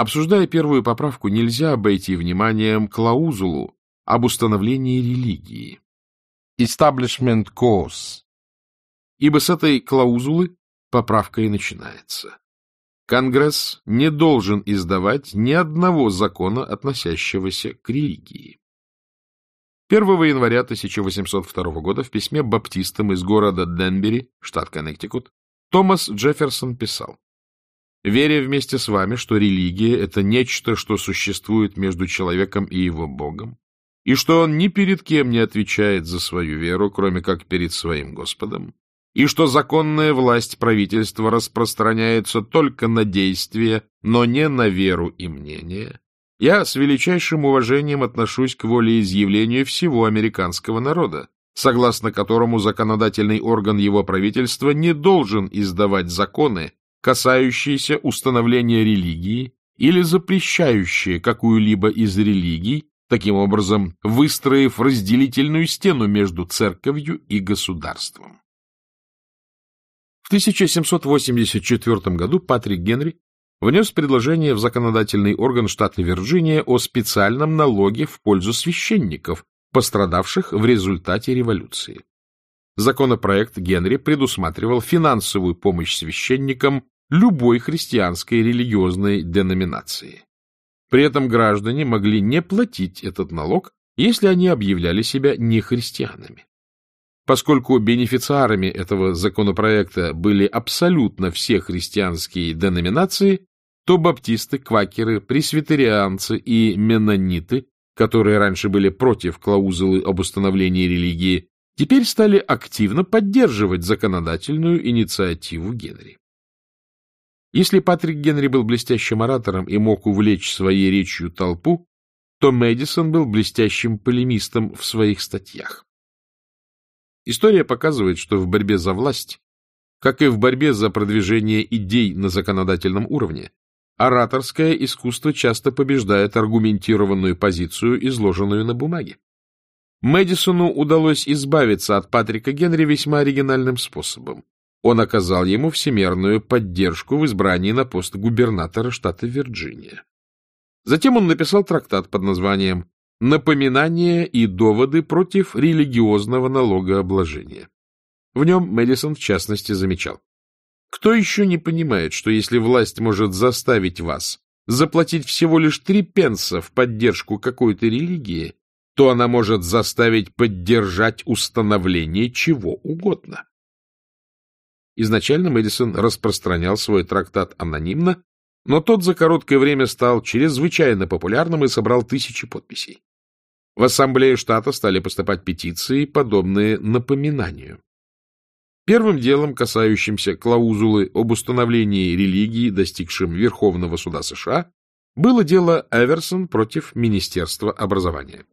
Обсуждая первую поправку, нельзя обойти вниманием клаузулу об установлении религии. Establishment Clause. Ибо с этой клаузулы поправка и начинается. Конгресс не должен издавать ни одного закона, относящегося к религии. 1 января 1802 года в письме баптистам из города Денбери, штат Коннектикут, Томас Джефферсон писал «Веря вместе с вами, что религия — это нечто, что существует между человеком и его Богом, и что он ни перед кем не отвечает за свою веру, кроме как перед своим Господом, и что законная власть правительства распространяется только на действия, но не на веру и мнение, я с величайшим уважением отношусь к волеизъявлению всего американского народа, согласно которому законодательный орган его правительства не должен издавать законы, касающиеся установления религии или запрещающие какую-либо из религий, таким образом выстроив разделительную стену между церковью и государством. В 1784 году Патрик Генри внес предложение в законодательный орган штата Вирджиния о специальном налоге в пользу священников, пострадавших в результате революции. Законопроект Генри предусматривал финансовую помощь священникам любой христианской религиозной деноминации. При этом граждане могли не платить этот налог, если они объявляли себя нехристианами. Поскольку бенефициарами этого законопроекта были абсолютно все христианские деноминации, то баптисты, квакеры, пресвитерианцы и меннониты, которые раньше были против клаузулы об установлении религии, теперь стали активно поддерживать законодательную инициативу Генри. Если Патрик Генри был блестящим оратором и мог увлечь своей речью толпу, то Мэдисон был блестящим полемистом в своих статьях. История показывает, что в борьбе за власть, как и в борьбе за продвижение идей на законодательном уровне, ораторское искусство часто побеждает аргументированную позицию, изложенную на бумаге. Мэдисону удалось избавиться от Патрика Генри весьма оригинальным способом. Он оказал ему всемерную поддержку в избрании на пост губернатора штата Вирджиния. Затем он написал трактат под названием «Напоминания и доводы против религиозного налогообложения». В нем Мэдисон, в частности, замечал. Кто еще не понимает, что если власть может заставить вас заплатить всего лишь три пенса в поддержку какой-то религии, то она может заставить поддержать установление чего угодно? Изначально Мэдисон распространял свой трактат анонимно, но тот за короткое время стал чрезвычайно популярным и собрал тысячи подписей. В Ассамблею штата стали поступать петиции, подобные напоминанию. Первым делом, касающимся клаузулы об установлении религии, достигшим Верховного суда США, было дело Эверсон против Министерства образования.